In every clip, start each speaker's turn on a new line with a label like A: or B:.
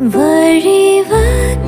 A: வழிவக்கில்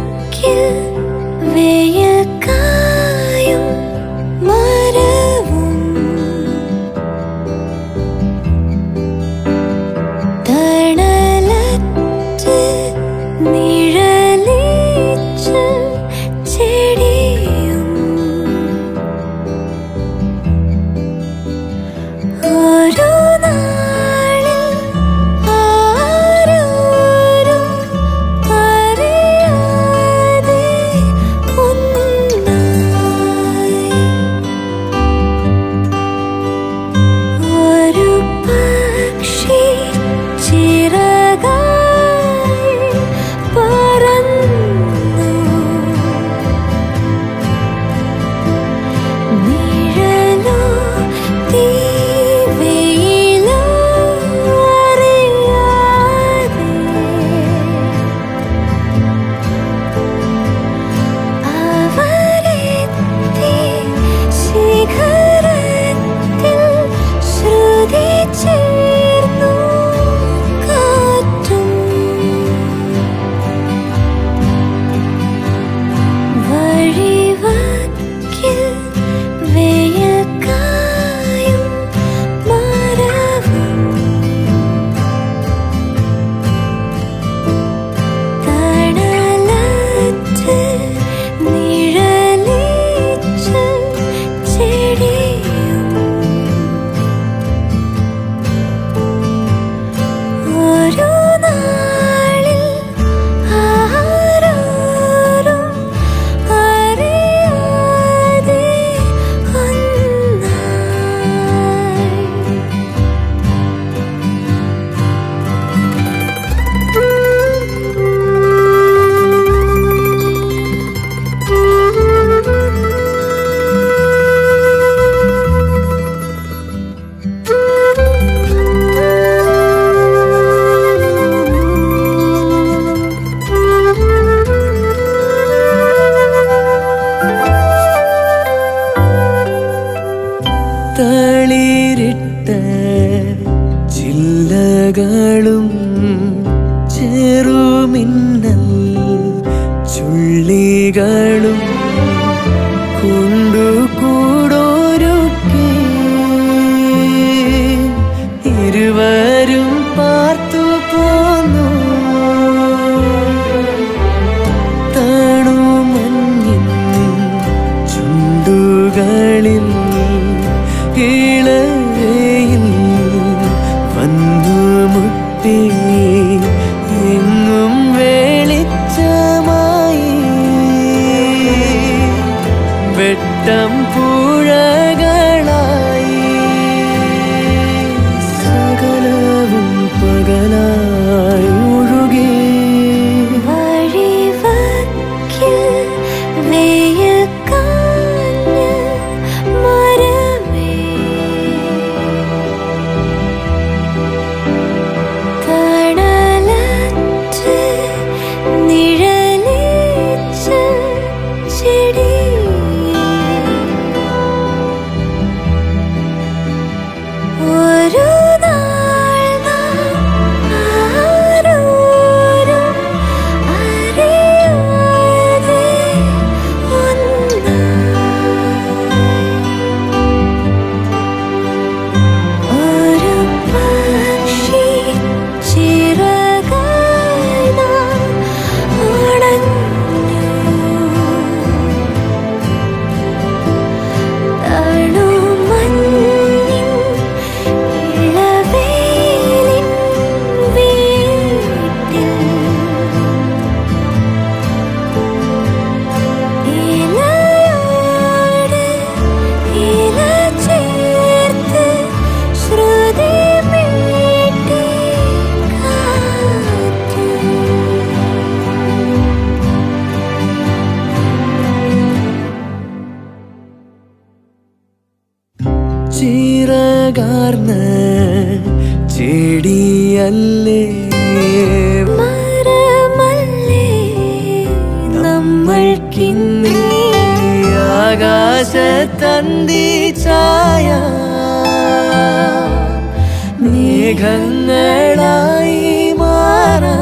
A: ചെറുമിന്നൽ ചുള്ളികളും
B: வெட்டம் பூழ
A: ചിറകാർന്ന ചെടിയല്ലേ?
B: നമ്മൾക്കിന്നി
A: ആകാശത്തന്തി ചായ. മേഘങ്ങളായി മാറാ